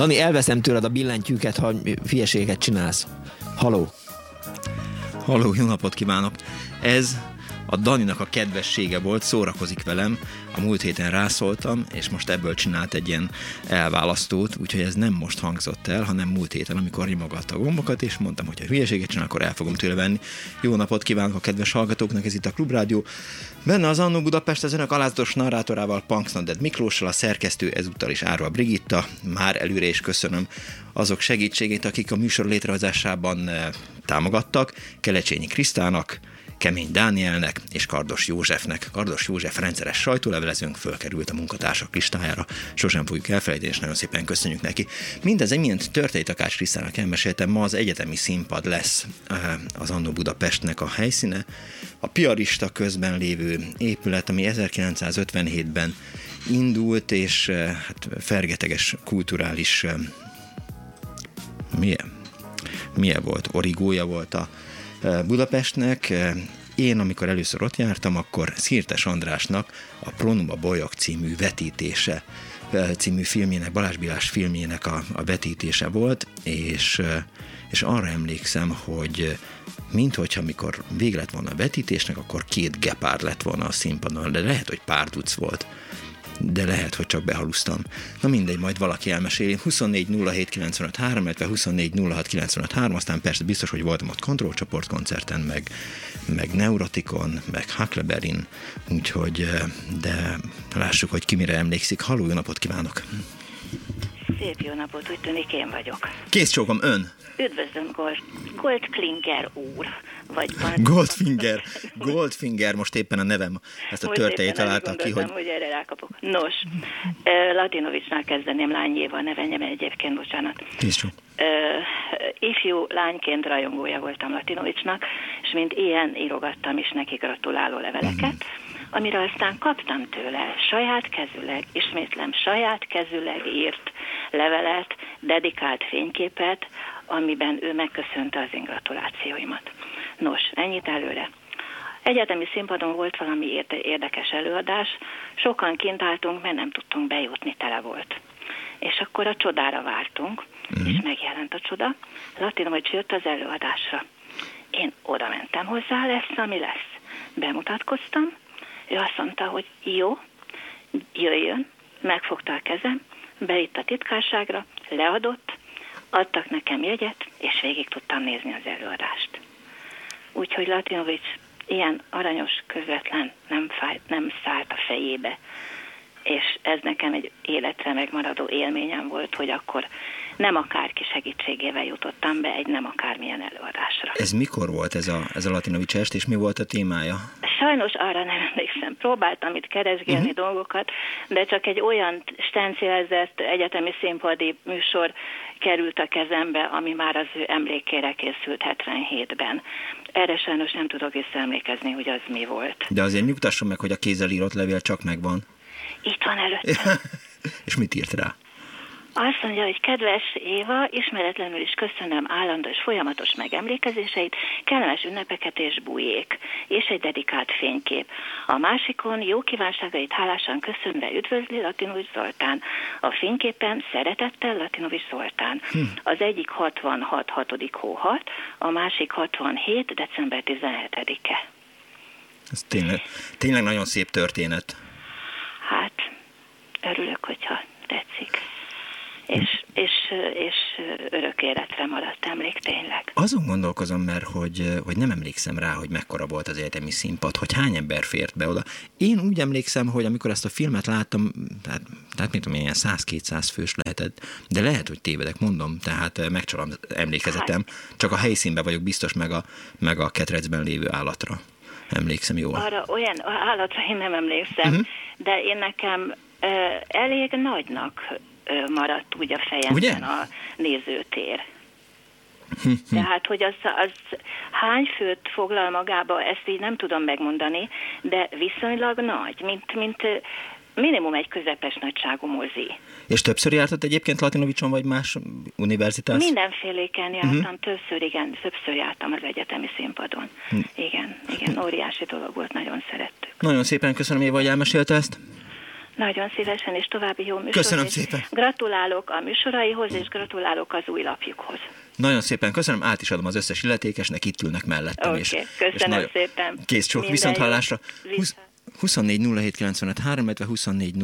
Dani, elveszem tőled a billentyűket, ha fieséget csinálsz. Haló. Haló, jó napot kívánok. Ez a Daninak a kedvessége volt, szórakozik velem, a múlt héten rászóltam, és most ebből csinált egy ilyen elválasztót, úgyhogy ez nem most hangzott el, hanem múlt héten, amikor rimogatta a gombokat, és mondtam, hogy ha hülyeséget csinál, akkor el fogom tőle venni. Jó napot kívánok a kedves hallgatóknak, ez itt a Klubrádió. Benne az Annó Budapest az önök alázatos narrátorával, Punks Nanded Miklóssal, a szerkesztő ezúttal is Árva Brigitta. Már előre is köszönöm azok segítségét, akik a műsor létrehozásában eh, támogattak, Kelecsényi Krisztának, Kemény Dánielnek és Kardos Józsefnek. Kardos József rendszeres sajtólevelezőnk fölkerült a munkatársak listájára. Sosem fogjuk elfelejteni, és nagyon szépen köszönjük neki. Mindez milyen történt Takács Krisztának elmeséltem, ma az egyetemi színpad lesz eh, az Annó Budapestnek a helyszíne. A piarista közben lévő épület, ami 1957-ben indult, és eh, hát fergeteges kulturális eh, milyen, milyen volt, origója volt a Budapestnek. Én, amikor először ott jártam, akkor Szirtes Andrásnak a Pronuma Bolyok című vetítése című filmjének, Balázs Bilás filmjének a, a vetítése volt, és, és arra emlékszem, hogy minthogyha amikor vége lett volna a vetítésnek, akkor két gepár lett volna a színpadon, de lehet, hogy pár tuc volt de lehet, hogy csak behalusztam. Na mindegy, majd valaki elmeséli. 24 07 95 3, illetve 24 06 95 3, aztán persze biztos, hogy voltam ott kontrollcsoport koncerten, meg, meg Neurotikon, meg Huckleberryn, úgyhogy, eh, de lássuk, hogy ki mire emlékszik. Halló, jó napot kívánok! Szép jó napot, úgy tűnik én vagyok. Kész csókom, ön! Üdvözlöm, Gold, Goldklinger úr! Vagy Goldfinger, Goldfinger, most éppen a nevem, ezt a törtejét találta ki, hogy... hogy erre rákapok. Nos, Latinovicsnál kezdeném lányéval, ne venjem egyébként, bocsánat. Kész uh, ifjú lányként rajongója voltam Latinovicsnak, és mint ilyen írogattam is neki gratuláló leveleket. Uh-huh amire aztán kaptam tőle saját kezüleg, ismétlem, saját kezüleg írt levelet, dedikált fényképet, amiben ő megköszönte az én gratulációimat. Nos, ennyit előre. Egyetemi színpadon volt valami érdekes előadás, sokan kint álltunk, mert nem tudtunk bejutni, tele volt. És akkor a csodára vártunk, uh-huh. és megjelent a csoda. Latin, hogy jött az előadásra. Én oda mentem hozzá, lesz, ami lesz. Bemutatkoztam, ő azt mondta, hogy jó, jöjjön, megfogta a kezem, beitt a titkárságra, leadott, adtak nekem jegyet, és végig tudtam nézni az előadást. Úgyhogy Latinovics ilyen aranyos, közvetlen nem, fáj, nem szállt a fejébe, és ez nekem egy életre megmaradó élményem volt, hogy akkor nem akárki segítségével jutottam be egy nem akármilyen előadásra. Ez mikor volt ez a, ez a Latinovics est, és mi volt a témája? Sajnos arra nem emlékszem. Próbáltam itt keresgélni uh-huh. dolgokat, de csak egy olyan stencilezett egyetemi színpadi műsor került a kezembe, ami már az ő emlékére készült 77-ben. Erre sajnos nem tudok visszaemlékezni, hogy az mi volt. De azért nyugtasson meg, hogy a kézzel írott levél csak megvan. Itt van előttem. És mit írt rá? Azt mondja, hogy kedves Éva, ismeretlenül is köszönöm állandó és folyamatos megemlékezéseit, kellemes ünnepeket és bujék, és egy dedikált fénykép. A másikon jó kívánságait hálásan köszönve üdvözli Latinovics Zoltán. A fényképen szeretettel Latinovics Zoltán. Hm. Az egyik 66. 6. hó 6, a másik 67. december 17-e. Ez tényleg, tényleg nagyon szép történet. Hát, örülök, hogyha tetszik és, és és örök életre maradt emlék tényleg. Azon gondolkozom, mert hogy, hogy nem emlékszem rá, hogy mekkora volt az egyetemi színpad, hogy hány ember fért be oda. Én úgy emlékszem, hogy amikor ezt a filmet láttam, tehát, tehát mint tudom, ilyen 100-200 fős lehetett, de lehet, hogy tévedek, mondom, tehát megcsalom emlékezetem, csak a helyszínben vagyok biztos meg a, meg a ketrecben lévő állatra. Emlékszem jól. Arra olyan állatra én nem emlékszem, uh-huh. de én nekem elég nagynak maradt úgy a fejemben Ugye? a nézőtér. Tehát, hogy az, az hány főt foglal magába, ezt így nem tudom megmondani, de viszonylag nagy, mint, mint minimum egy közepes nagyságú mozi. És többször jártat egyébként Latinovicson, vagy más univerzitás? Mindenféléken jártam, uh-huh. többször, igen, többször jártam az egyetemi színpadon. Uh-huh. Igen, igen, óriási dolog volt, nagyon szerettük. Nagyon szépen köszönöm, Éva, hogy elmesélte ezt. Nagyon szívesen, és további jó műsor. Köszönöm szépen. Gratulálok a műsoraihoz, és gratulálok az új lapjukhoz. Nagyon szépen köszönöm, át is adom az összes illetékesnek, itt ülnek mellettem. Okay, és, köszönöm és szépen. Kész csók, viszont hallásra. 24 illetve 24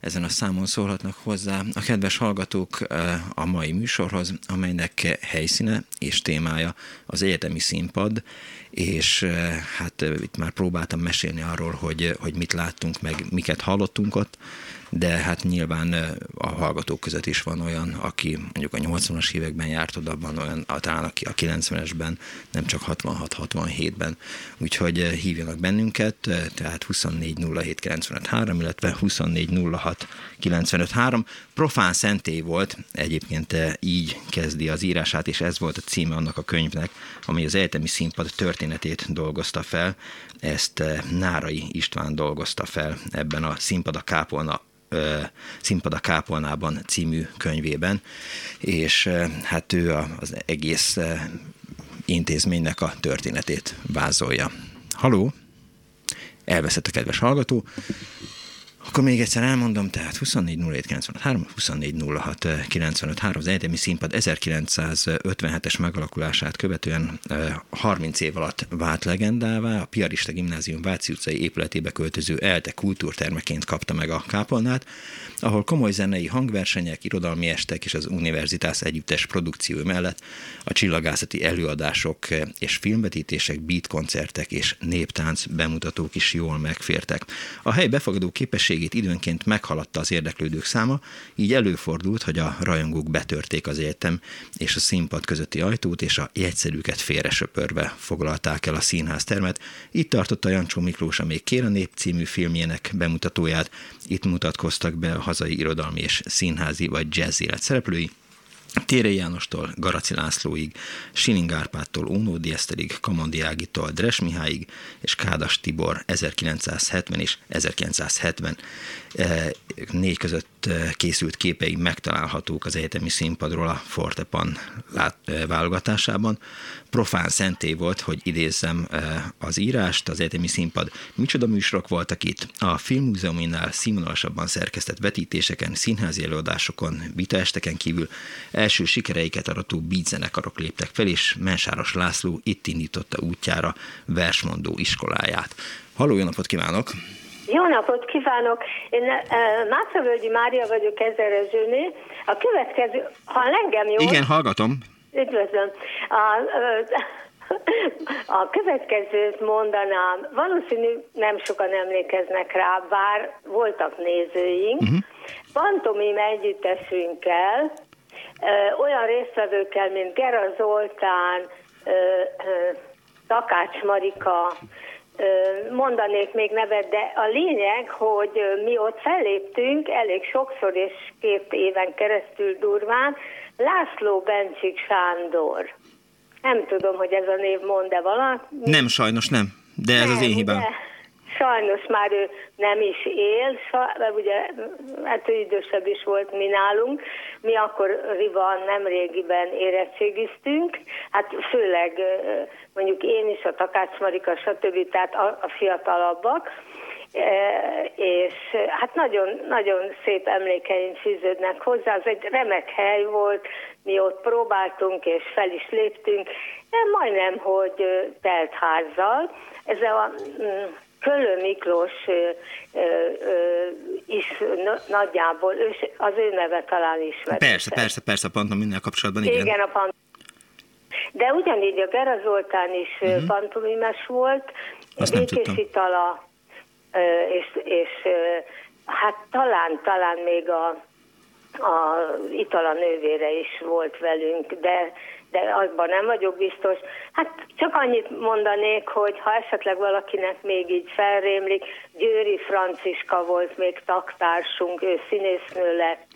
ezen a számon szólhatnak hozzá a kedves hallgatók eh, a mai műsorhoz, amelynek helyszíne és témája az egyetemi színpad, és eh, hát eh, itt már próbáltam mesélni arról, hogy, hogy mit láttunk, meg miket hallottunk ott, de hát nyilván a hallgatók között is van olyan, aki mondjuk a 80-as években járt oda, van olyan, talán aki a 90-esben, nem csak 66-67-ben. Úgyhogy hívjanak bennünket, tehát 24 07 illetve 24 06 Profán szentély volt, egyébként így kezdi az írását, és ez volt a címe annak a könyvnek, ami az egyetemi színpad történetét dolgozta fel. Ezt Nárai István dolgozta fel ebben a Színpad a Kápolna Színpad a Kápolnában című könyvében, és hát ő az egész intézménynek a történetét vázolja. Haló! Elveszett a kedves hallgató. Akkor még egyszer elmondom, tehát 24 07 az egyetemi színpad 1957-es megalakulását követően 30 év alatt vált legendává, a Piarista Gimnázium Váci utcai épületébe költöző ELTE kultúrtermeként kapta meg a kápolnát, ahol komoly zenei hangversenyek, irodalmi estek és az univerzitás együttes produkció mellett a csillagászati előadások és filmvetítések, beat koncertek és néptánc bemutatók is jól megfértek. A hely befogadó képességét időnként meghaladta az érdeklődők száma, így előfordult, hogy a rajongók betörték az egyetem és a színpad közötti ajtót, és a jegyszerűket félresöpörve foglalták el a színház termet. Itt tartotta Jancsó Miklós a Még Kér a Nép című filmjének bemutatóját, itt mutatkoztak be a hazai irodalmi és színházi vagy jazz élet szereplői, Tére Jánostól Garaci Lászlóig, Siling Árpádtól Ónódi Eszterig, Kamondi Ágitól Dres Mihályig, és Kádas Tibor 1970 és 1970 négy között készült képei megtalálhatók az egyetemi színpadról a Fortepan válogatásában. Profán szenté volt, hogy idézzem az írást, az egyetemi színpad. Micsoda műsorok voltak itt? A Filmmúzeuminál színvonalasabban szerkesztett vetítéseken, színházi előadásokon, vitaesteken kívül első sikereiket arató beatzenekarok léptek fel, és Mensáros László itt indította útjára versmondó iskoláját. Halló, jó napot kívánok! Jó napot kívánok! Én uh, Mászavölgyi Mária vagyok Ezerezőnél. A következő, ha engem jó... Igen, hallgatom. Üdvözlöm. A, a következőt mondanám, valószínű nem sokan emlékeznek rá, bár voltak nézőink. Uh-huh. Pantomim együttesünkkel, olyan résztvevőkkel, mint Gera Zoltán, Takács Marika, mondanék még nevet, de a lényeg, hogy mi ott felléptünk elég sokszor és két éven keresztül durván, László Bencsik Sándor. Nem tudom, hogy ez a név mond-e valami. Nem, sajnos nem, de ez nem, az én hibám. De sajnos már ő nem is él, mert ugye hát ő idősebb is volt mi nálunk. Mi akkor Rivan nem régiben érettségiztünk, hát főleg mondjuk én is, a Takács Marika, stb., tehát a, a fiatalabbak, és hát nagyon, nagyon szép emlékeim fűződnek hozzá. Ez egy remek hely volt, mi ott próbáltunk és fel is léptünk, majdnem, hogy telt házzal. Ez a Kölő Miklós ö, ö, is nagyjából, ő, az ő neve talán ismert. Persze, persze, persze, a pantominnel kapcsolatban, igen. Igen, a pant de ugyanígy a Gera Zoltán is uh-huh. pantomimes volt, Békés Itala, és, és hát talán, talán még a, a Itala nővére is volt velünk, de de azban nem vagyok biztos. Hát csak annyit mondanék, hogy ha esetleg valakinek még így felrémlik, Győri Franciska volt még taktársunk, ő színésznő lett,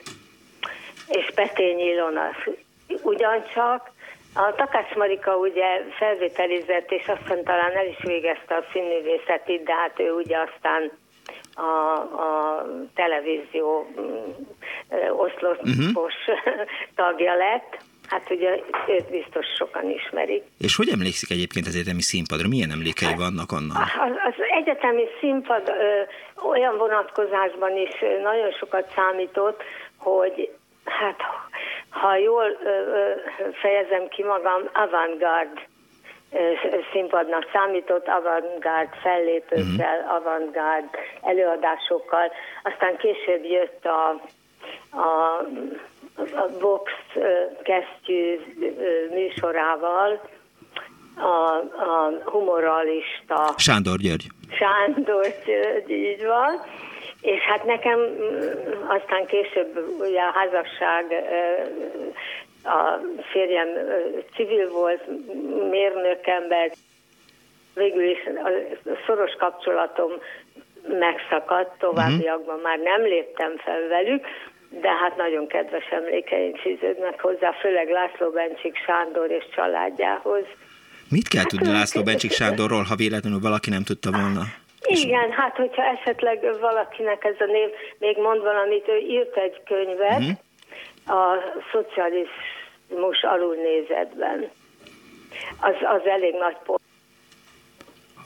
és Petény Ilona ugyancsak. A Takács Marika ugye felvételizett, és aztán talán el is végezte a színművészetit, de hát ő ugye aztán a, a televízió mm, oszlopos uh-huh. tagja lett. Hát ugye őt biztos sokan ismerik. És hogy emlékszik egyébként az egyetemi színpadra? Milyen emlékei hát, vannak annak? Az, az egyetemi színpad ö, olyan vonatkozásban is nagyon sokat számított, hogy hát ha jól ö, ö, fejezem ki magam, avantgard színpadnak számított, avantgárd fellépőkkel, uh-huh. avantgárd előadásokkal. Aztán később jött a, a, a box kesztyű műsorával, a, a humoralista. Sándor György. Sándor György, így van. És hát nekem mm, aztán később ugye a házasság a férjem civil volt, mérnökember, végül is a szoros kapcsolatom megszakadt, továbbiakban már nem léptem fel velük, de hát nagyon kedves emlékeink fűződnek hozzá, főleg László Bencsik Sándor és családjához. Mit kell hát, tudni László Bencsik Sándorról, ha véletlenül valaki nem tudta volna? Igen, hát hogyha esetleg valakinek ez a név még mond valamit, ő írt egy könyvet, uh-huh. a szocializmus alulnézetben. Az, az elég nagy pont.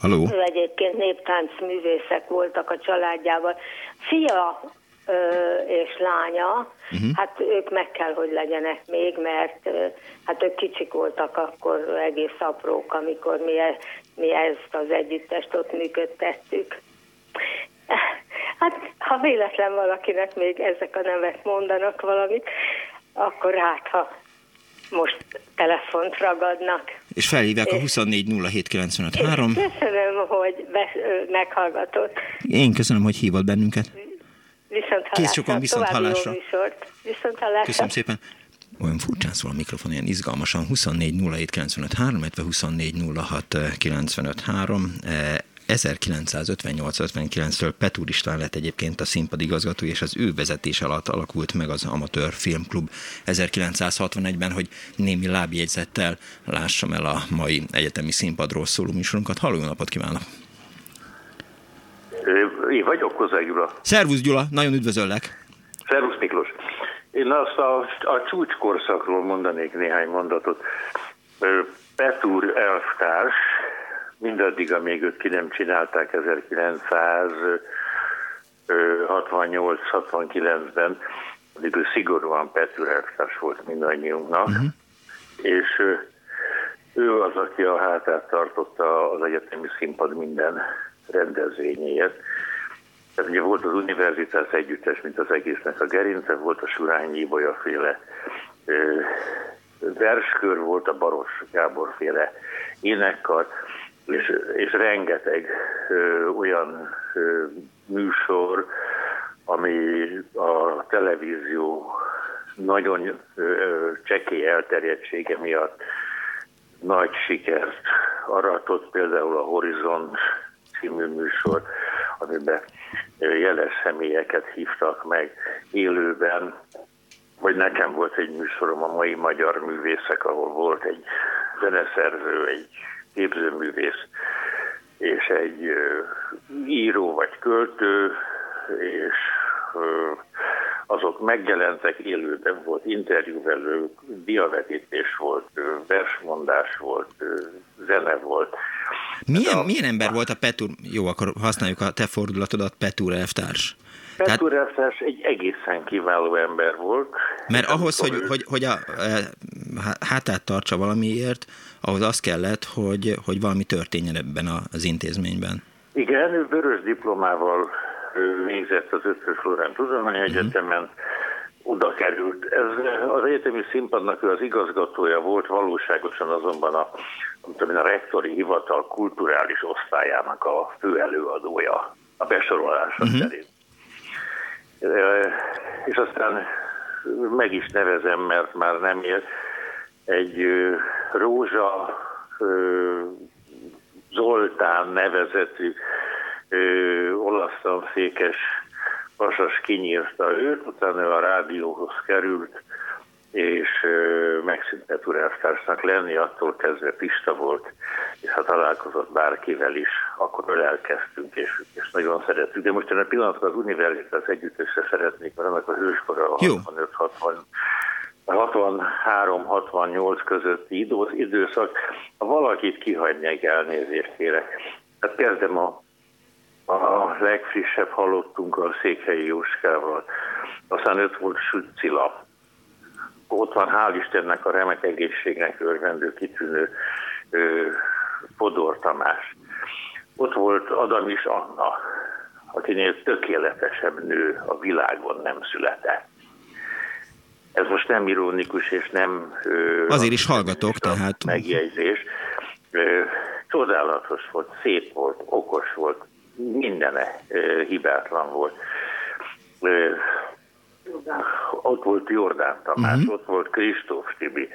Haló? Ő egyébként néptánc művészek voltak a családjával. Fia és lánya, uh-huh. hát ők meg kell, hogy legyenek még, mert hát ők kicsik voltak akkor egész aprók, amikor mi, e, mi ezt az együttest ott működtettük. Hát, ha véletlen valakinek még ezek a nevek mondanak valamit, akkor hát, ha most telefont ragadnak. És felhívják a 2407953. Köszönöm, hogy meghallgatott. Én köszönöm, hogy hívott bennünket. Viszont. Kész sokan viszont hallásra. Viszont hallásra. Köszönöm szépen. Olyan furcsán szól a mikrofon, ilyen izgalmasan. 24 07 953, illetve 24 06 953. 1958-59-től Petúr István lett egyébként a színpadigazgató, és az ő vezetés alatt alakult meg az Amatőr Filmklub 1961-ben, hogy némi lábjegyzettel lássam el a mai egyetemi színpadról szóló műsorunkat. Halló, napot kívánok! Én vagyok, Kozák Gyula. Szervusz Gyula, nagyon üdvözöllek. Szervusz Miklós. Én azt a, a csúcskorszakról mondanék néhány mondatot. Petúr elvtárs, mindaddig, amíg őt ki nem csinálták 1968-69-ben, addig ő szigorúan Petúr elvtárs volt mindannyiunknak, uh-huh. és ő az, aki a hátát tartotta az egyetemi színpad minden rendezvényéért. Tehát ugye volt az univerzitás együttes, mint az egésznek a gerince, volt a Surányi Ibolya féle verskör, volt a Baros Gábor féle énekkar, és, és rengeteg ö, olyan ö, műsor, ami a televízió nagyon ö, csekély elterjedtsége miatt nagy sikert aratott, például a Horizont című műsor, amiben jeles személyeket hívtak meg élőben, vagy nekem volt egy műsorom a mai magyar művészek, ahol volt egy zeneszerző, egy képzőművész, és egy író vagy költő, és azok megjelentek élőben, volt interjúvelő, diavetítés volt, versmondás volt, zene volt. Milyen, a, milyen ember volt a Petúr, jó, akkor használjuk a te fordulatodat, Petúr elvtárs. Petúr Tehát, elvtárs egy egészen kiváló ember volt. Mert ahhoz, hogy, hogy, hogy a, a hátát tartsa valamiért, ahhoz az kellett, hogy, hogy valami történjen ebben az intézményben. Igen, ő vörös diplomával végzett az Ötvös Lorán Tudományegyetemen, uh-huh oda került. Ez az egyetemi színpadnak ő az igazgatója volt, valóságosan azonban a, tudom, a rektori hivatal kulturális osztályának a fő előadója a besorolása uh-huh. szerint. E, és aztán meg is nevezem, mert már nem ér, egy Rózsa Zoltán nevezetű olasz tanszékes Vasas kinyírta őt, utána a rádióhoz került, és megszűnt turáztársnak lenni, attól kezdve Pista volt, és ha találkozott bárkivel is, akkor elkezdtünk, és, és nagyon szerettük. De most a pillanatban az Universitás együttesre szeretnék, mert annak a hőskora 65-60 63-68 közötti időszak, ha valakit kihagynék, elnézést kérek. Hát kezdem a a legfrissebb halottunk a Székhelyi Jóskával. Aztán öt volt Sütcila. Ott van, hál' Istennek a remek egészségnek örvendő, kitűnő ö, Podor Tamás. Ott volt Adam is Anna, akinél tökéletesebb nő a világon nem született. Ez most nem ironikus, és nem... Ö, Azért is hallgatok, tehát... Megjegyzés. Ö, csodálatos volt, szép volt, okos volt, mindene hibátlan volt. Ott volt Jordán Tamás, uh-huh. ott volt Kristóf Tibi.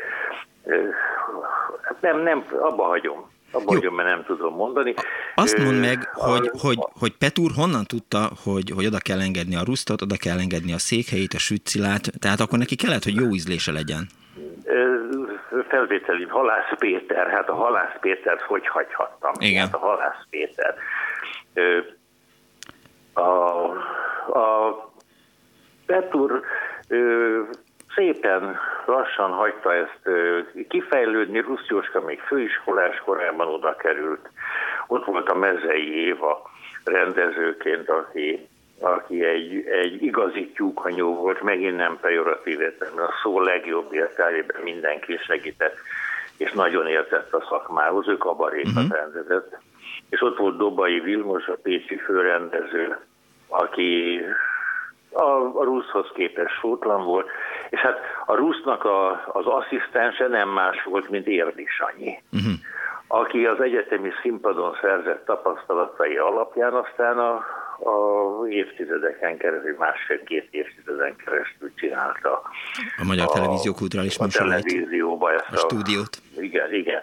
Nem, nem, abba hagyom. Abba hagyom, mert nem tudom mondani. Azt mondd meg, a, hogy, hogy, hogy Petúr honnan tudta, hogy, hogy oda kell engedni a rusztot, oda kell engedni a székhelyét, a sütcilát, tehát akkor neki kellett, hogy jó ízlése legyen. Felvételi Halász Péter, hát a Halász Pétert hogy hagyhattam? Igen. Hát a Halász Péter a, a Petur szépen lassan hagyta ezt kifejlődni, Rusz Jóska még főiskolás korában oda került. Ott volt a Mezei Éva rendezőként, aki, aki egy, egy igazi tyúkanyó volt, megint nem pejoratív értelemben, a szó legjobb értelmében mindenki segített, és nagyon értett a szakmához, ő kabarékat uh-huh. rendezett és ott volt Dobai Vilmos, a pécsi főrendező, aki a, a Ruszhoz képest sótlan volt, és hát a Rusznak a, az asszisztense nem más volt, mint Érdi Sanyi, uh-huh. aki az egyetemi színpadon szerzett tapasztalatai alapján aztán a, a évtizedeken keresztül, másfél-két évtizeden keresztül csinálta. A Magyar a, Televízió kulturális a televízióba ezt a, a stúdiót. Igen, igen.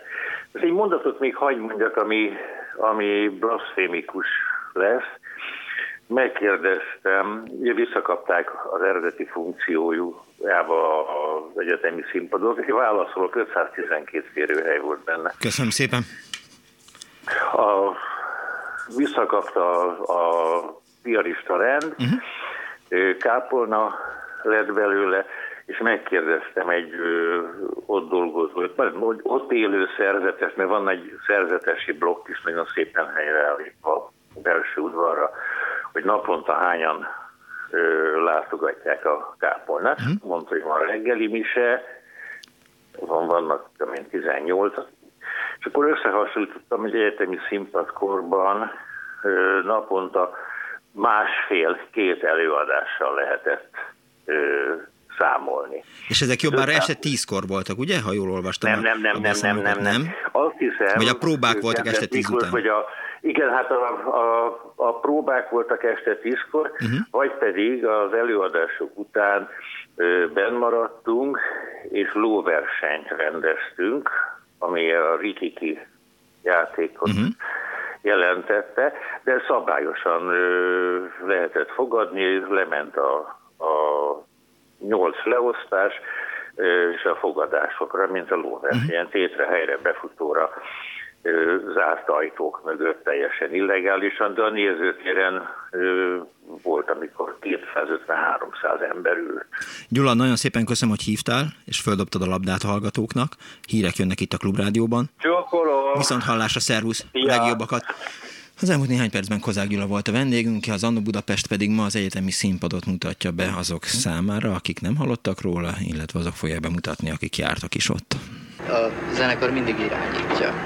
Ez egy mondatot még hagyd mondjak, ami ami blasfémikus lesz. Megkérdeztem, ugye visszakapták az eredeti funkciójába az egyetemi színpadot, és válaszolok, 512 férőhely volt benne. Köszönöm szépen. A, visszakapta a, a piarista rend, uh-huh. kápolna lett belőle, és megkérdeztem egy ö, ott dolgozó, ott élő szerzetes, mert van egy szerzetesi blokk is nagyon szépen helyreállítva a belső udvarra, hogy naponta hányan ö, látogatják a kápolnát. Mm. Mondta, hogy van reggeli mise, van, vannak mint 18, és akkor összehasonlítottam, hogy egyetemi színpadkorban ö, naponta másfél-két előadással lehetett ö, számolni. És ezek jobbára este tízkor voltak, ugye, ha jól olvastam? Nem, nem, nem, nem, nem, nem, nem. Azt hiszem... Vagy a próbák voltak este tíz után? Hogy a, igen, hát a, a, a próbák voltak este tízkor, uh-huh. vagy pedig az előadások után ö, benn maradtunk, és lóversenyt rendeztünk, ami a Rikiki játékot uh-huh jelentette, de szabályosan ö, lehetett fogadni, lement a, a nyolc leosztás, és a fogadásokra, mint a lóversenyen, uh-huh. tétre helyre befutóra zárt ajtók mögött teljesen illegálisan, de a nézőtéren volt, amikor 250-300 ember ült. Gyula, nagyon szépen köszönöm, hogy hívtál, és földobtad a labdát a hallgatóknak. Hírek jönnek itt a Klubrádióban. Csókolom! Viszont hallásra, szervusz! Ja. Legjobbakat! Az elmúlt néhány percben Kozák Gyula volt a vendégünk, az Anno Budapest pedig ma az egyetemi színpadot mutatja be azok számára, akik nem hallottak róla, illetve azok fogják bemutatni, akik jártak is ott. A zenekar mindig irányítja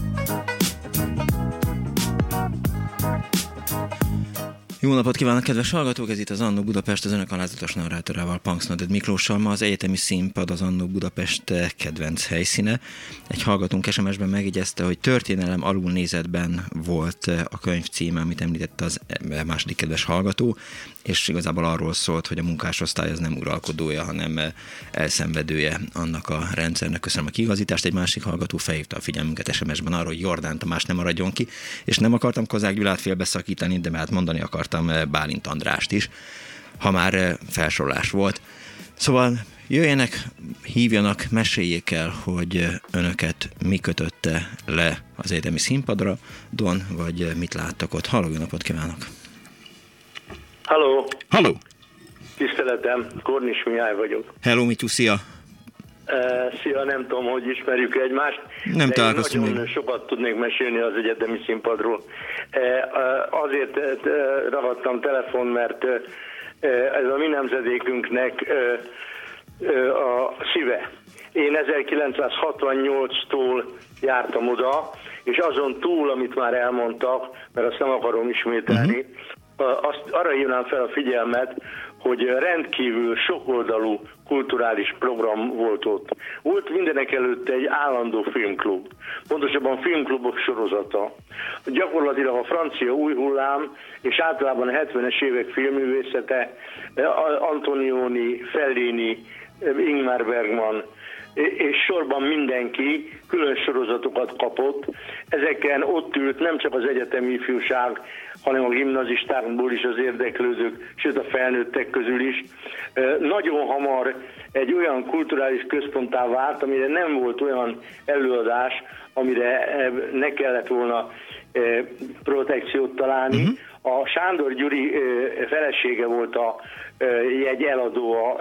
Jó napot kívánok, kedves hallgatók! Ez itt az Annó Budapest, az önök alázatos narrátorával, Punks Noded Miklóssal. Ma az egyetemi színpad az Annó Budapest kedvenc helyszíne. Egy hallgatónk SMS-ben megjegyezte, hogy történelem alulnézetben volt a könyv címe, amit említette az második kedves hallgató, és igazából arról szólt, hogy a munkásosztály az nem uralkodója, hanem elszenvedője annak a rendszernek. Köszönöm a kiigazítást. Egy másik hallgató felhívta a figyelmünket SMS-ben arról, hogy Jordán Tamás nem maradjon ki, és nem akartam Kozák Gyulát félbeszakítani, de mert mondani akart akartam Bálint Andrást is, ha már felsorolás volt. Szóval jöjjenek, hívjanak, meséljék el, hogy önöket mi kötötte le az egyetemi színpadra, Don, vagy mit láttak ott. Halló, napot kívánok! Halló! Halló! Tiszteletem, Kornis Mihály vagyok. Hello, Mityu, szia! Szia, nem tudom, hogy ismerjük egymást. Nem találkoztunk nagyon még. sokat tudnék mesélni az egyetemi színpadról. Azért ragadtam telefon, mert ez a mi nemzedékünknek a szíve. Én 1968-tól jártam oda, és azon túl, amit már elmondtak, mert azt nem akarom ismételni, uh-huh. Azt arra hívnám fel a figyelmet, hogy rendkívül sokoldalú kulturális program volt ott. Volt mindenek előtt egy állandó filmklub, pontosabban filmklubok sorozata. Gyakorlatilag a francia új hullám, és általában a 70-es évek filmművészete, Antonioni, Fellini, Ingmar Bergman, és sorban mindenki külön sorozatokat kapott. Ezeken ott ült nem csak az egyetemi ifjúság, hanem a gimnazistákból is az érdeklődők, sőt a felnőttek közül is. Nagyon hamar egy olyan kulturális központtá vált, amire nem volt olyan előadás, amire ne kellett volna protekciót találni. Uh-huh. A Sándor Gyuri felesége volt a egy eladó a,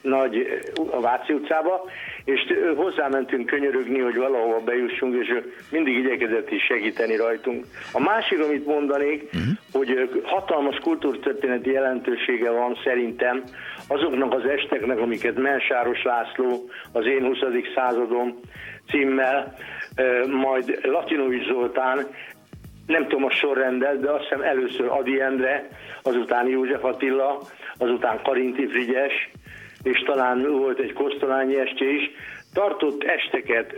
nagy a Váci utcába, és hozzámentünk könyörögni, hogy valahova bejussunk, és ő mindig igyekezett is segíteni rajtunk. A másik, amit mondanék, uh-huh. hogy hatalmas kultúrtörténeti jelentősége van szerintem azoknak az esteknek, amiket Mensáros László az én 20. századom címmel, majd Latinovics Zoltán nem tudom a sorrendet, de azt hiszem először Adi Endre, azután József Attila, azután Karinti Frigyes, és talán volt egy Kosztolányi estje is, tartott esteket,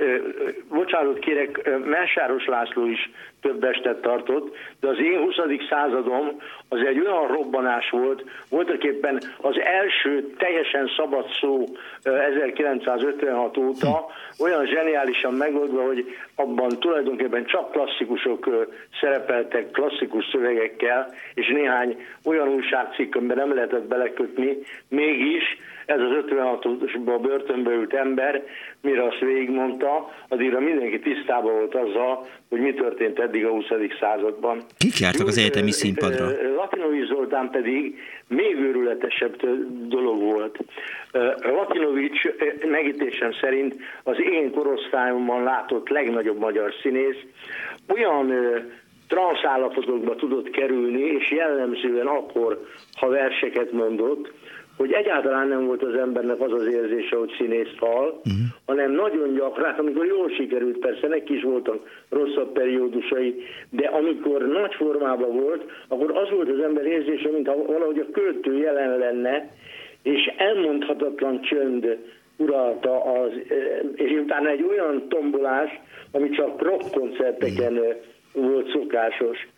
bocsánat kérek, Mensáros László is több estet tartott, de az én 20. századom az egy olyan robbanás volt, voltak éppen az első teljesen szabad szó 1956 óta, olyan zseniálisan megoldva, hogy abban tulajdonképpen csak klasszikusok szerepeltek klasszikus szövegekkel, és néhány olyan újságcikk, amiben nem lehetett belekötni, mégis ez az 56-osban börtönbe ült ember, mire azt végigmondta, addigra mindenki tisztában volt azzal, hogy mi történt eddig a 20. században. Kik jártak az egyetemi színpadra? Latinovics Zoltán pedig még őrületesebb dolog volt. Latinovics megítésem szerint az én korosztályomban látott legnagyobb magyar színész, olyan transzállapotokba tudott kerülni, és jellemzően akkor, ha verseket mondott, hogy egyáltalán nem volt az embernek az az érzése, hogy színészt hall, uh-huh. hanem nagyon gyakran, amikor jól sikerült, persze neki is voltak rosszabb periódusai, de amikor nagy formában volt, akkor az volt az ember érzése, mintha valahogy a költő jelen lenne, és elmondhatatlan csönd uralta az, és utána egy olyan tombolás, ami csak rock koncerteken uh-huh volt szokásos.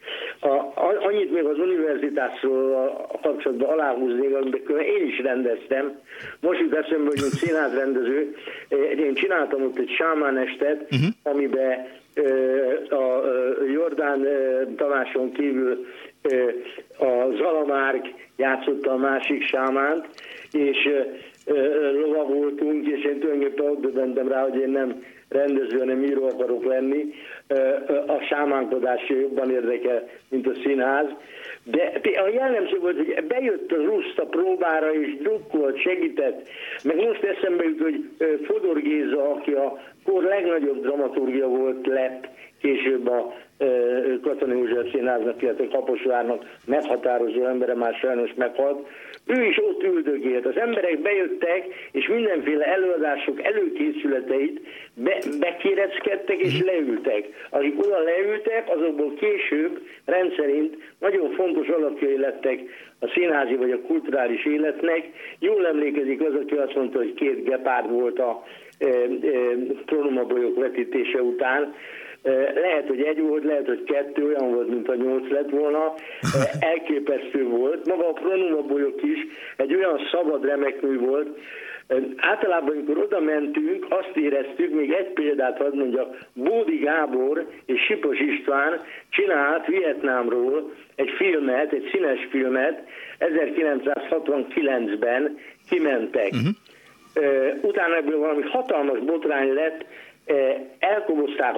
A, annyit még az univerzitásról a kapcsolatban aláhúznék, amit én is rendeztem. Most jut eszembe, hogy mint színházrendező, én csináltam ott egy sámán estet, uh-huh. amiben a Jordán Tamáson kívül a Zalamárk játszotta a másik sámánt, és lovagoltunk, és én tulajdonképpen ott döbentem rá, hogy én nem rendező, hanem író akarok lenni. a sámánkodás jobban érdekel, mint a színház. De a jellemző volt, hogy bejött a Ruszt a próbára, és drukkolt, segített. Meg most eszembe jut, hogy Fodor Géza, aki a kor legnagyobb dramaturgia volt, lett később a Katona József Színháznak, illetve Kaposvárnak meghatározó embere már sajnos meghalt. Ő is ott üldögélt. Az emberek bejöttek, és mindenféle előadások előkészületeit be, bekéreckedtek és mhm. leültek. Akik oda leültek, azokból később rendszerint nagyon fontos alapjai lettek a színházi vagy a kulturális életnek. Jól emlékezik az, aki azt mondta, hogy két gepárd volt a e, e, vetítése után. Lehet, hogy egy volt, lehet, hogy kettő, olyan volt, mint a nyolc lett volna. Elképesztő volt. Maga a pronomabolyok is egy olyan szabad remekmű volt, Általában, amikor oda mentünk, azt éreztük, még egy példát hadd mondjak, Bódi Gábor és Sipos István csinált Vietnámról egy filmet, egy színes filmet, 1969-ben kimentek. Uh-huh. Utána ebből valami hatalmas botrány lett, elkobozták,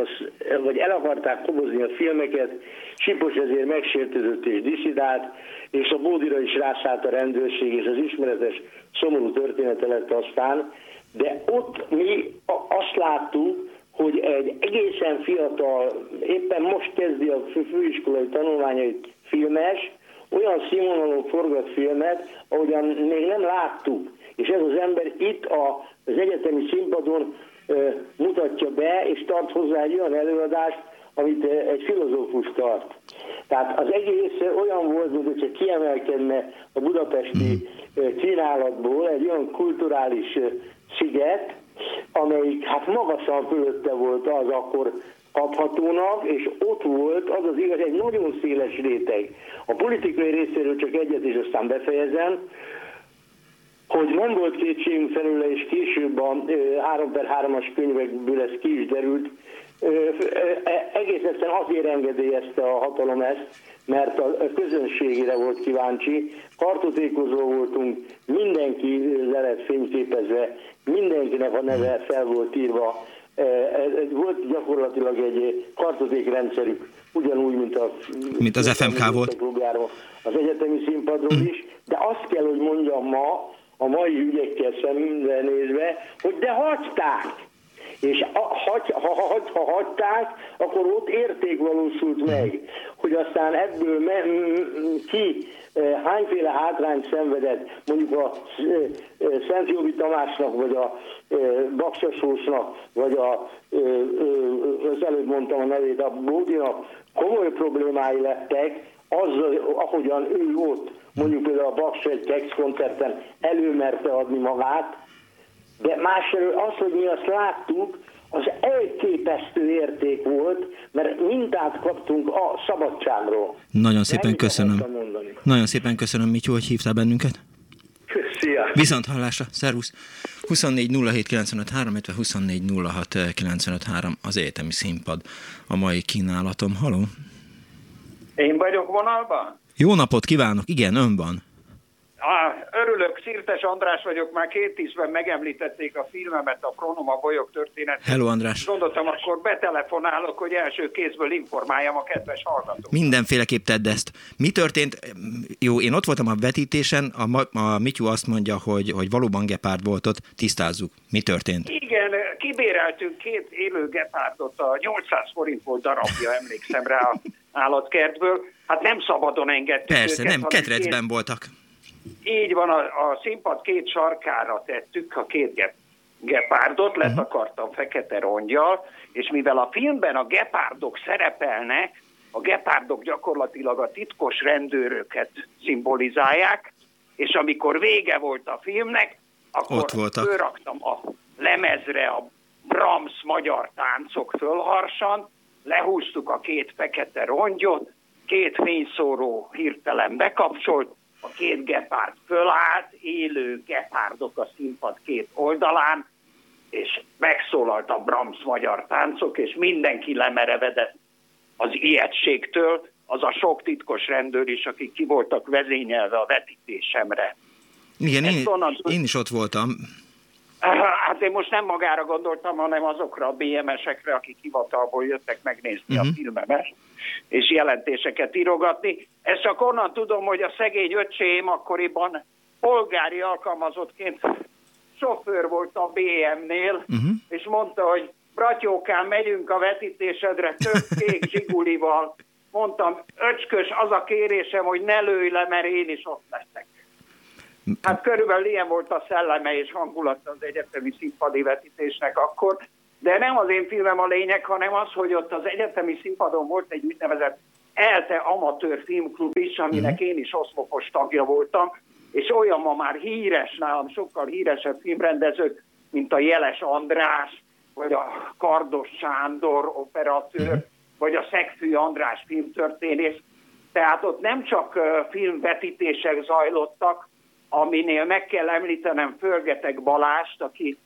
vagy el akarták kobozni a filmeket, Sipos ezért megsértődött és diszidált, és a Bódira is rászállt a rendőrség, és az ismeretes szomorú története lett aztán, de ott mi azt láttuk, hogy egy egészen fiatal, éppen most kezdi a főiskolai tanulmányait filmes, olyan színvonalon forgat filmet, ahogyan még nem láttuk. És ez az ember itt az egyetemi színpadon mutatja be, és tart hozzá egy olyan előadást, amit egy filozófus tart. Tehát az egész olyan volt, mint hogyha kiemelkedne a budapesti kínálatból egy olyan kulturális sziget, amelyik hát magasan fölötte volt az akkor kaphatónak, és ott volt az az igaz, egy nagyon széles réteg. A politikai részéről csak egyet, és aztán befejezem, hogy nem volt kétségünk felőle, és később a 3 per 3-as könyvekből ez ki is derült, e, egész egyszerűen azért engedélyezte a hatalom ezt, mert a közönségére volt kíváncsi, kartotékozó voltunk, mindenki le lett fényképezve, mindenkinek a neve fel volt írva, volt gyakorlatilag egy kartotékrendszerük, ugyanúgy, mint, a, mint az FMK volt. Az egyetemi színpadról is, de azt kell, hogy mondjam ma, a mai ügyekkel szemben nézve, hogy de hagyták. És ha, ha, ha, ha, ha hagyták, akkor ott érték valósult meg, hogy aztán ebből me, ki hányféle hátrányt szenvedett, mondjuk a Szent Jogi Tamásnak, vagy a Baksasósnak, vagy a, az előbb mondtam a nevét, a Bódinak komoly problémái lettek, azzal, ahogyan ő ott mondjuk például a Baksa egy Kex koncerten előmerte adni magát, de másfelől az, hogy mi azt láttuk, az elképesztő érték volt, mert mintát kaptunk a szabadságról. Nagyon szépen köszönöm. Nagyon szépen köszönöm, Mityó, hogy hívtál bennünket. Szia! Viszont hallásra, szervusz! 24 07 illetve 24 az egyetemi színpad a mai kínálatom. Haló! Én vagyok vonalban? Jó napot kívánok, igen, ön van. Á, örülök, Szirtes András vagyok, már két tízben megemlítették a filmemet, a Pronoma bolyok történetét. Hello András. Gondoltam, akkor betelefonálok, hogy első kézből informáljam a kedves hallgatót. Mindenféleképp tedd ezt. Mi történt? Jó, én ott voltam a vetítésen, a, a Mityu azt mondja, hogy, hogy valóban gepárd volt ott, tisztázzuk. Mi történt? Igen, kibéreltünk két élő gepárdot, a 800 forint volt darabja, emlékszem rá a állatkertből. Hát nem szabadon engedtük Persze, őket, nem, ketrecben két... voltak. Így van, a, a színpad két sarkára tettük a két gep, gepárdot, letakartam uh-huh. fekete rongyal, és mivel a filmben a gepárdok szerepelnek, a gepárdok gyakorlatilag a titkos rendőröket szimbolizálják, és amikor vége volt a filmnek, akkor Ott voltak. fölraktam a lemezre a Brahms magyar táncok fölharsan, lehúztuk a két fekete rongyot, két fényszóró hirtelen bekapcsolt, a két gepárd fölállt, élő gepárdok a színpad két oldalán, és megszólalt a Brahms magyar táncok, és mindenki lemerevedett az ijegységtől, az a sok titkos rendőr is, akik ki voltak vezényelve a vetítésemre. Igen, én, én is ott voltam. Hát én most nem magára gondoltam, hanem azokra a BMS-ekre, akik hivatalból jöttek megnézni uh-huh. a filmemet, és jelentéseket írogatni. Ezt csak onnan tudom, hogy a szegény öcsém akkoriban polgári alkalmazottként sofőr volt a BM-nél, uh-huh. és mondta, hogy Bratyókán, megyünk a vetítésedre több kék zsigulival. Mondtam, öcskös, az a kérésem, hogy ne lőj le, mert én is ott leszek. Hát körülbelül ilyen volt a szelleme és hangulat az egyetemi színpadi vetítésnek akkor, de nem az én filmem a lényeg, hanem az, hogy ott az egyetemi színpadon volt egy úgynevezett ELTE amatőr filmklub is, aminek mhm. én is oszlopos tagja voltam, és olyan ma már híres nálam, sokkal híresebb filmrendezők, mint a Jeles András, vagy a Kardos Sándor operatőr, uh-huh. vagy a Szegfű András filmtörténész. Tehát ott nem csak filmvetítések zajlottak, aminél meg kell említenem Förgetek Balást, aki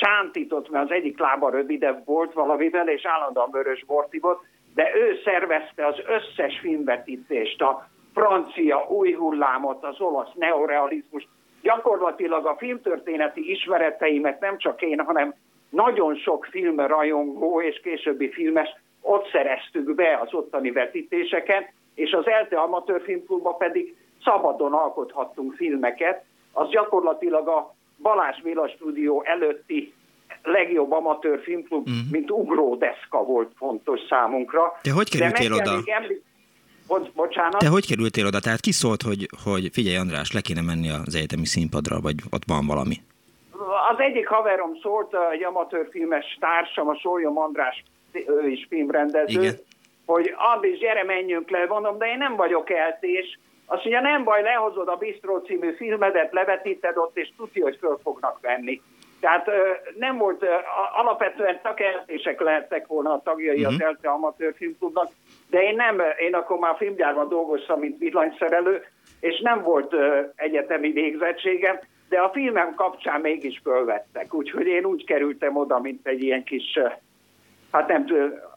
sántított, mert az egyik lába rövidebb volt valamivel, és állandóan vörös bortivot, de ő szervezte az összes filmvetítést, a francia új hullámot, az olasz neorealizmus. Gyakorlatilag a filmtörténeti ismereteimet nem csak én, hanem nagyon sok filmrajongó és későbbi filmes ott szereztük be az ottani vetítéseken, és az ELTE Amatőr Filmklubba pedig szabadon alkothattunk filmeket. Az gyakorlatilag a Balázs Mila stúdió előtti legjobb amatőr filmklub, uh-huh. mint ugródeszka volt fontos számunkra. Te hogy kerültél oda? Említ... Bocsánat. Te hogy kerültél oda? Tehát ki szólt, hogy, hogy figyelj András, le kéne menni az egyetemi színpadra, vagy ott van valami? Az egyik haverom szólt, egy amatőrfilmes társam, a Sólyom András, ő is filmrendező, Igen. hogy Andris, gyere, menjünk le, mondom, de én nem vagyok eltés. Azt mondja, nem baj, lehozod a Bistró című filmedet, levetíted ott, és tudja, hogy föl fognak venni. Tehát nem volt, alapvetően csak eltések lehettek volna a tagjai uh-huh. az mhm. ELTE Amatőr Filmklubnak, de én nem, én akkor már filmgyárban dolgoztam, mint villanyszerelő, és nem volt egyetemi végzettségem, de a filmem kapcsán mégis fölvettek, úgyhogy én úgy kerültem oda, mint egy ilyen kis, hát nem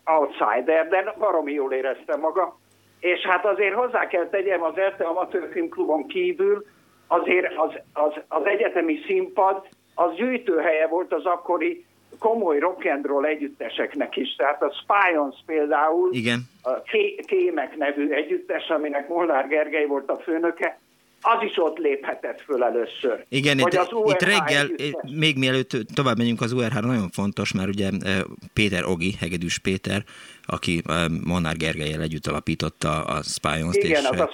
outsider, de baromi jól éreztem magam. És hát azért hozzá kell tegyem, az Erte Amatőrfilmklubon kívül azért az, az, az egyetemi színpad az gyűjtőhelye volt az akkori komoly rock and roll együtteseknek is. Tehát a Spyons például, Igen. a Kémek nevű együttes, aminek Molnár Gergely volt a főnöke, az is ott léphetett föl először. Igen, itt, az itt reggel, együttes. még mielőtt tovább megyünk az URH, nagyon fontos, mert ugye eh, Péter Ogi, Hegedűs Péter, aki Monár Gergelyel együtt alapította a Spyons-t. Igen, és, az.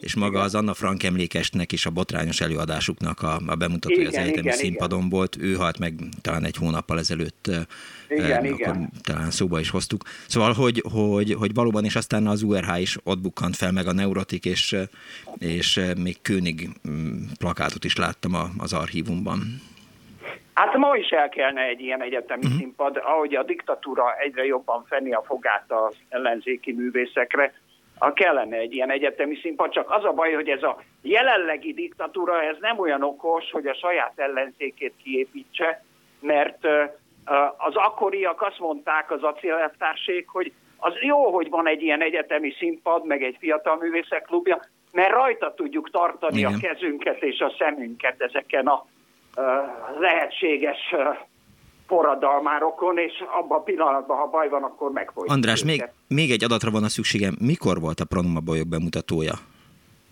És maga igen. az Anna Frank emlékesnek és a botrányos előadásuknak a, a bemutatója az egyetemi igen, színpadon igen. volt. Ő halt meg talán egy hónappal ezelőtt, igen, eh, igen. akkor talán szóba is hoztuk. Szóval, hogy, hogy, hogy valóban, és aztán az URH is ott bukkant fel, meg a Neurotik, és, és még König mm, plakátot is láttam az archívumban. Hát ma is el kellene egy ilyen egyetemi uh-huh. színpad, ahogy a diktatúra egyre jobban fenni a fogát az ellenzéki művészekre, a kellene egy ilyen egyetemi színpad, csak az a baj, hogy ez a jelenlegi diktatúra, ez nem olyan okos, hogy a saját ellenzékét kiépítse, mert az akkoriak azt mondták az acélelvtársék, hogy az jó, hogy van egy ilyen egyetemi színpad, meg egy fiatal művészek klubja, mert rajta tudjuk tartani Igen. a kezünket és a szemünket ezeken a lehetséges forradalmárokon, és abban a pillanatban, ha baj van, akkor megfolytjuk András, még, még egy adatra van a szükségem. Mikor volt a Pronoma bolyok bemutatója?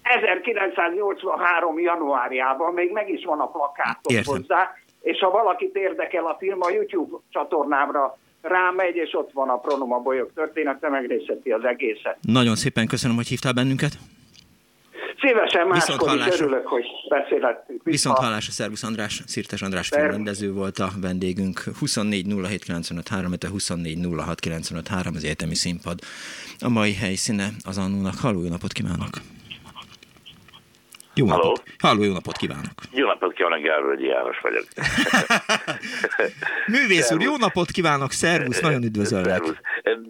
1983. januárjában, még meg is van a plakátom hozzá, és ha valakit érdekel a film, a YouTube csatornámra rámegy, és ott van a Pronoma bolyok története, megnézheti az egészet. Nagyon szépen köszönöm, hogy hívtál bennünket. Szívesen máskor is örülök, hogy beszélhettünk. Viszont hallásra, Szervusz András, Szirtes András filmrendező volt a vendégünk. 24 07 95 3, 24 06 95 3, az egyetemi színpad. A mai helyszíne az Annónak. Halló, jó napot kívánok! Jó Halló. napot! Halló, jó napot kívánok! Jó napot kívánok, Gárvölgyi János vagyok. Művész úr, jó napot kívánok, szervusz, nagyon üdvözöllek! Szervusz.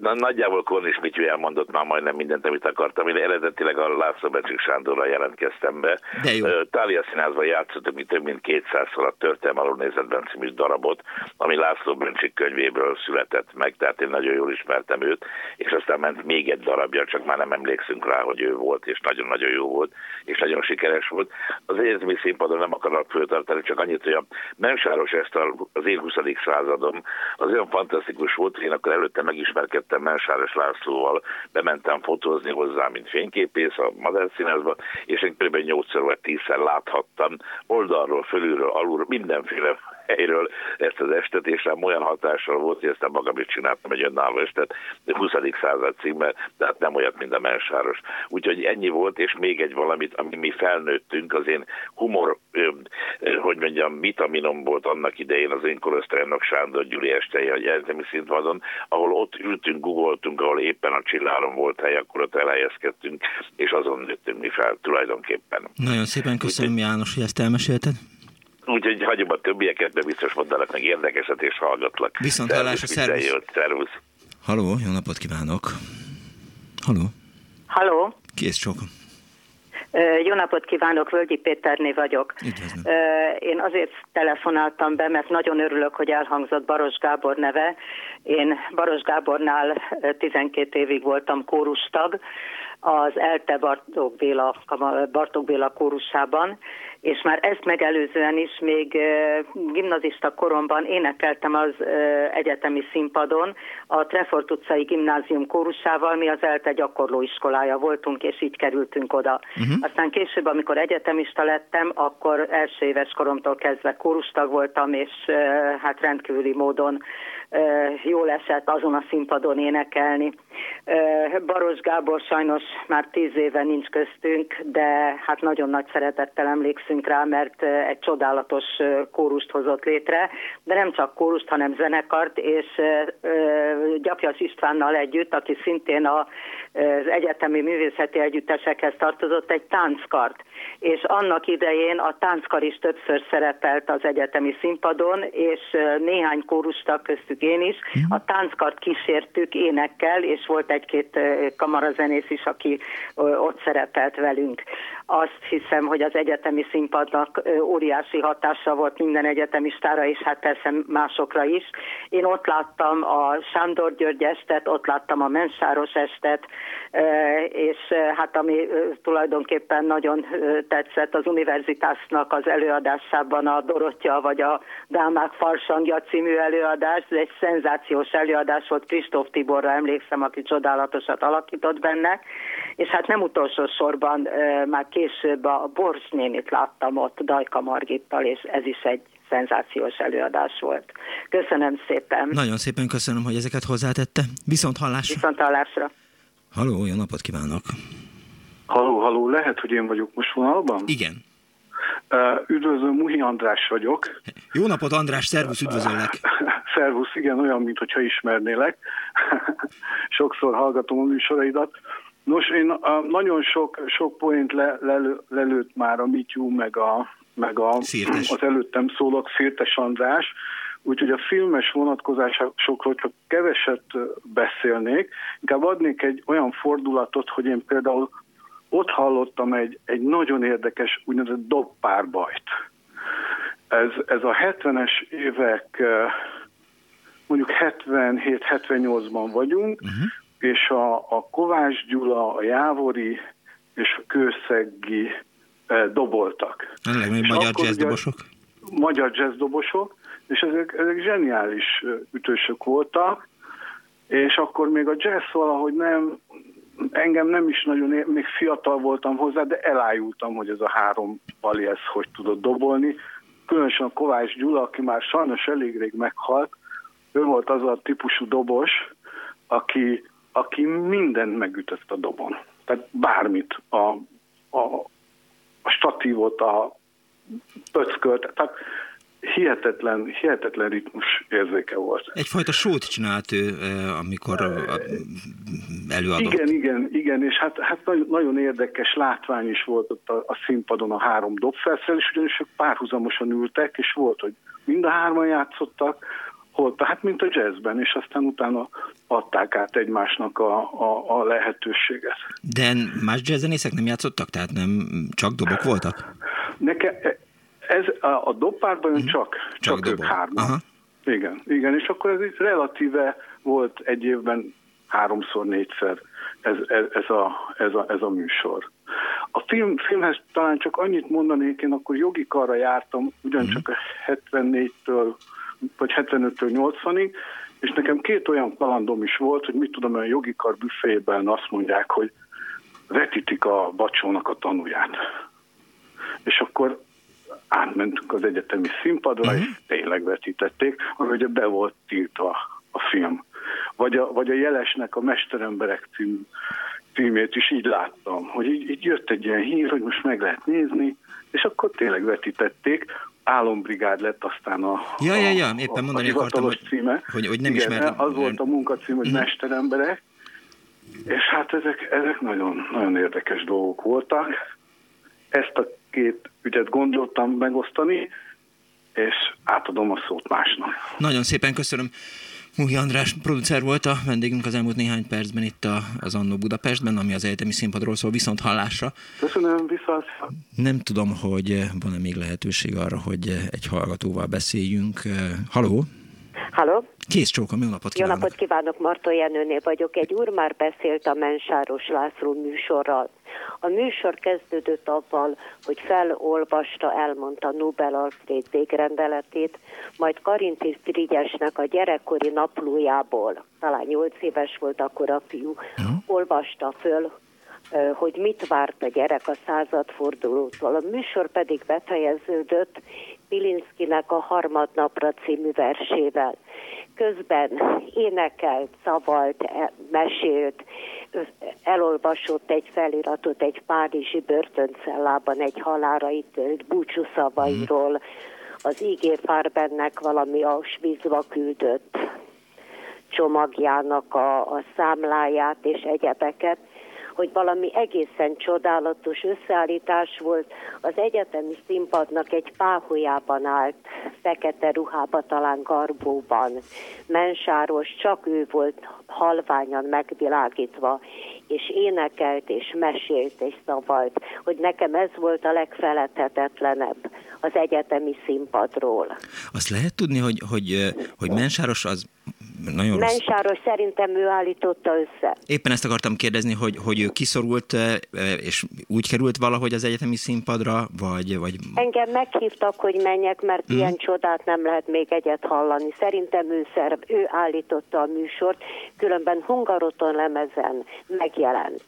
Nagyjából Kornis Mityu elmondott már majdnem mindent, amit akartam. Én eredetileg a László Becsik Sándorral jelentkeztem be. De jó. Tália színházban játszottam mi több mint 200-szor a Történelm alulnézetben című darabot, ami László Bencsik könyvéből született meg, tehát én nagyon jól ismertem őt, és aztán ment még egy darabja, csak már nem emlékszünk rá, hogy ő volt, és nagyon-nagyon jó volt, és nagyon sikeres volt. Az egyetemi színpadon nem akarok föltartani, csak annyit, hogy a Mensáros ezt az én 20. századom az olyan fantasztikus volt, én akkor előtte megismerkedtem Mensáros Lászlóval, bementem fotózni hozzá, mint fényképész a Madár Színházba, és én kb. 8 vagy 10-szer láthattam oldalról, fölülről, alulról, mindenféle helyről ezt az estet, és rám olyan hatással volt, hogy aztán magam is csináltam egy önálló estet, 20. század címmel, de hát nem olyat, mint a mensáros. Úgyhogy ennyi volt, és még egy valamit, ami mi felnőttünk, az én humor, hogy mondjam, vitaminom volt annak idején az én korosztálynak Sándor Gyuri esteje, a egyetemi színpadon, ahol ott ültünk, googoltunk, ahol éppen a csilláron volt hely, akkor ott elhelyezkedtünk, és azon nőttünk mi fel tulajdonképpen. Nagyon szépen köszönöm, János, hogy ezt elmesélted. Úgyhogy hagyom a többieket, de biztos mondanak meg érdekeset, és hallgatlak. Viszont hallásra, szervusz. Jót, szervusz. Haló, jó napot kívánok. Haló, Halló, kész sok. Ö, jó napot kívánok, Völgyi Péterné vagyok. Üdvözlöm. Én azért telefonáltam be, mert nagyon örülök, hogy elhangzott Baros Gábor neve. Én Baros Gábornál ö, 12 évig voltam kórustag, az ELTE Bartók Béla, Bartók Béla kórusában, és már ezt megelőzően is még gimnazista koromban énekeltem az egyetemi színpadon a Trefort utcai gimnázium kórusával, mi az ELTE gyakorlóiskolája voltunk, és így kerültünk oda. Uh-huh. Aztán később, amikor egyetemista lettem, akkor első éves koromtól kezdve kórustag voltam, és hát rendkívüli módon jól esett azon a színpadon énekelni. Baros Gábor sajnos már tíz éve nincs köztünk, de hát nagyon nagy szeretettel emlékszünk rá, mert egy csodálatos kórust hozott létre, de nem csak kórust, hanem zenekart, és Gyapjas Istvánnal együtt, aki szintén az egyetemi művészeti együttesekhez tartozott, egy tánckart. És annak idején a tánckar is többször szerepelt az egyetemi színpadon, és néhány kórustag köztük én is, a tánckart kísértük énekkel, és volt egy-két kamarazenész is, aki ott szerepelt velünk. Azt hiszem, hogy az egyetemi színpadnak óriási hatása volt minden egyetemistára, és hát persze másokra is. Én ott láttam a Sándor György estet, ott láttam a Mensáros estet, és hát ami tulajdonképpen nagyon tetszett az univerzitásnak az előadásában a Dorottya vagy a Dámák Farsangja című előadás, ez egy szenzációs előadás volt, Kristóf Tiborra emlékszem, aki csodálatosat alakított benne, és hát nem utolsó sorban már később a Bors nénit láttam ott Dajka Margittal, és ez is egy szenzációs előadás volt. Köszönöm szépen. Nagyon szépen köszönöm, hogy ezeket hozzátette. Viszont hallásra. Viszont hallásra. Haló, jó napot kívánok. Haló, haló, lehet, hogy én vagyok most vonalban? Igen. Üdvözlöm, Muhi András vagyok. Jó napot, András, szervusz, üdvözöllek. Szervusz, igen, olyan, mintha ismernélek. Sokszor hallgatom a műsoraidat. Nos, én uh, nagyon sok, sok poént le, lelő, lelőtt már a Mityu, meg, a, meg a, Szirtes. az előttem szólok, Szirtes András, úgyhogy a filmes vonatkozásokról csak keveset beszélnék. Inkább adnék egy olyan fordulatot, hogy én például ott hallottam egy, egy nagyon érdekes úgynevezett doppárbajt. Ez, ez a 70-es évek, mondjuk 77-78-ban vagyunk, uh-huh. és a, a Kovács Gyula, a Jávori és a Kőszeggi eh, doboltak. Legnagyobb És magyar jazzdobosok. Magyar jazzdobosok, és ezek, ezek zseniális ö, ütősök voltak, és akkor még a jazz valahogy nem, engem nem is nagyon, ér, még fiatal voltam hozzá, de elájultam, hogy ez a három pali ez hogy tudott dobolni. Különösen a Kovács Gyula, aki már sajnos elég rég meghalt, ő volt az a típusú dobos, aki, aki mindent megütött a dobon. Tehát bármit, a, a, a statívot, a pöckölt, tehát hihetetlen, hihetetlen ritmus érzéke volt. Egyfajta sót csinált ő, eh, amikor eh, előadott. Igen, igen, igen, és hát, hát nagyon, nagyon érdekes látvány is volt ott a, a színpadon a három dobfelszerelés, ugyanis ők párhuzamosan ültek, és volt, hogy mind a hárman játszottak, hol, hát mint a jazzben, és aztán utána adták át egymásnak a, a, a lehetőséget. De más jazzzenészek nem játszottak? Tehát nem csak dobok voltak? Nekem ez a, a dobpárban uh-huh. csak, csak, csak ők hárman. Aha. Igen, igen, és akkor ez relatíve volt egy évben háromszor, négyszer ez, ez, ez, a, ez, a, ez a műsor. A film, filmhez talán csak annyit mondanék, én akkor jogi karra jártam, ugyancsak a 74-től, vagy 75-től 80-ig, és nekem két olyan kalandom is volt, hogy mit tudom, olyan jogi kar büfében azt mondják, hogy vetítik a bacsónak a tanúját. És akkor átmentünk az egyetemi színpadra, uh-huh. és tényleg vetítették, ahogy ugye be volt tiltva a film. Vagy a, vagy a Jelesnek a Mesteremberek cím, címét is így láttam, hogy így, így jött egy ilyen hír, hogy most meg lehet nézni, és akkor tényleg vetítették. Álombrigád lett aztán a, ja, ja, ja, éppen mondani a akartam, hogy, címe. Hogy, hogy nem Igen, ismer... Az volt a munkacím, hogy uh-huh. Mesteremberek, és hát ezek, ezek nagyon, nagyon érdekes dolgok voltak. Ezt a két ügyet gondoltam megosztani, és átadom a szót másnak. Nagyon szépen köszönöm. Muhi András producer volt a vendégünk az elmúlt néhány percben itt a, az Annó Budapestben, ami az egyetemi színpadról szól, viszont hallásra. Köszönöm, viszont. Nem tudom, hogy van-e még lehetőség arra, hogy egy hallgatóval beszéljünk. Haló? Halló? Kész csóka, jó napot kívánok! Jó napot kívánok, Martó Jenőnél vagyok. Egy úr már beszélt a Mensáros László műsorral. A műsor kezdődött avval, hogy felolvasta, elmondta Nobel Alfred végrendeletét, majd Karinti Frigyesnek a gyerekkori naplójából, talán nyolc éves volt akkor a fiú, olvasta föl, hogy mit várt a gyerek a századfordulótól. A műsor pedig befejeződött Pilinszkinek a Harmadnapra című versével. Közben énekelt, szavalt, e, mesélt, elolvasott egy feliratot egy párizsi börtöncellában egy halára ítélt búcsúszavairól, az IG Farbennek valami Auschwitzba küldött csomagjának a, a számláját és egyebeket, hogy valami egészen csodálatos összeállítás volt. Az egyetemi színpadnak egy páholyában állt, fekete ruhába, talán garbóban. Mensáros, csak ő volt halványan megvilágítva, és énekelt, és mesélt, és szavalt, hogy nekem ez volt a legfelethetetlenebb az egyetemi színpadról. Azt lehet tudni, hogy, hogy, hogy Mensáros az nagyon rossz. Mensáros szerintem ő állította össze. Éppen ezt akartam kérdezni, hogy, hogy ő kiszorult, és úgy került valahogy az egyetemi színpadra, vagy... vagy... Engem meghívtak, hogy menjek, mert hmm. ilyen csodát nem lehet még egyet hallani. Szerintem ő, szerv, ő állította a műsort, különben Hungaroton lemezen megjelent.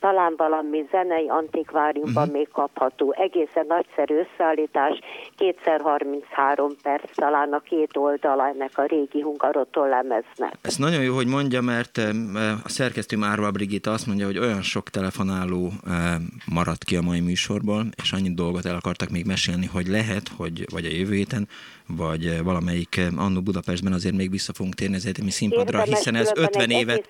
Talán valami zenei antikváriumban hmm. még kapható. Egészen nagyszerű összeállítás, kétszer 33 perc talán a két oldala ennek a régi Hungaroton lemeznek. Ez nagyon jó, hogy mondja, mert a szerkesztő Márva Brigitta azt mondja, hogy olyan sok telefonáló maradt ki a mai műsorból, és annyit dolgot el akartak még mesélni, hogy lehet, hogy vagy a jövő héten, vagy valamelyik Annó Budapestben azért még vissza fogunk térni az egyetemi színpadra, Értem, hiszen ez 50 évet...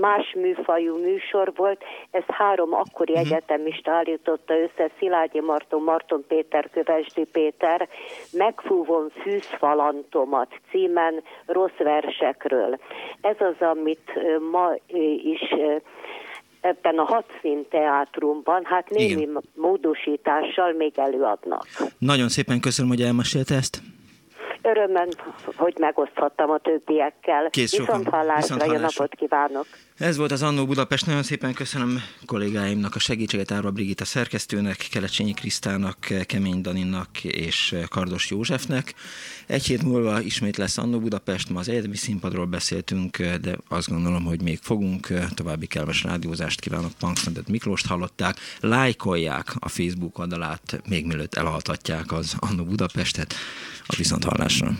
más műfajú műsor volt, ez három akkori uh-huh. egyetemista állította össze, Szilágyi Marton, Marton Péter, Kövesdi Péter, Megfúvom fűzfalantomat címen rossz versekről. Ez az, amit ma is ebben a hatszín teátrumban, hát némi Igen. módosítással még előadnak. Nagyon szépen köszönöm, hogy elmesélte ezt. Örömben, hogy megoszthattam a többiekkel. Kész Viszont hallásra, jó napot kívánok! Ez volt az Annó Budapest. Nagyon szépen köszönöm kollégáimnak a segítséget, Árva Brigitta szerkesztőnek, Kelecsényi Krisztának, Kemény Daninnak és Kardos Józsefnek. Egy hét múlva ismét lesz Annó Budapest, ma az egyetemi színpadról beszéltünk, de azt gondolom, hogy még fogunk. További kellemes rádiózást kívánok, Punksmedet Miklóst hallották. Lájkolják a Facebook oldalát, még mielőtt elhaltatják az Annó Budapestet a viszonthallásra.